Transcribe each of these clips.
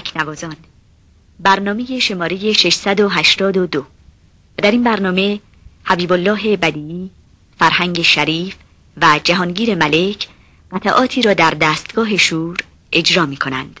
تکنوازان برنامه شماره 682 در این برنامه حبیب الله بدی، فرهنگ شریف و جهانگیر ملک قطعاتی را در دستگاه شور اجرا می کنند.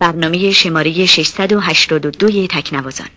برنامه شماره 682 تکنوازان.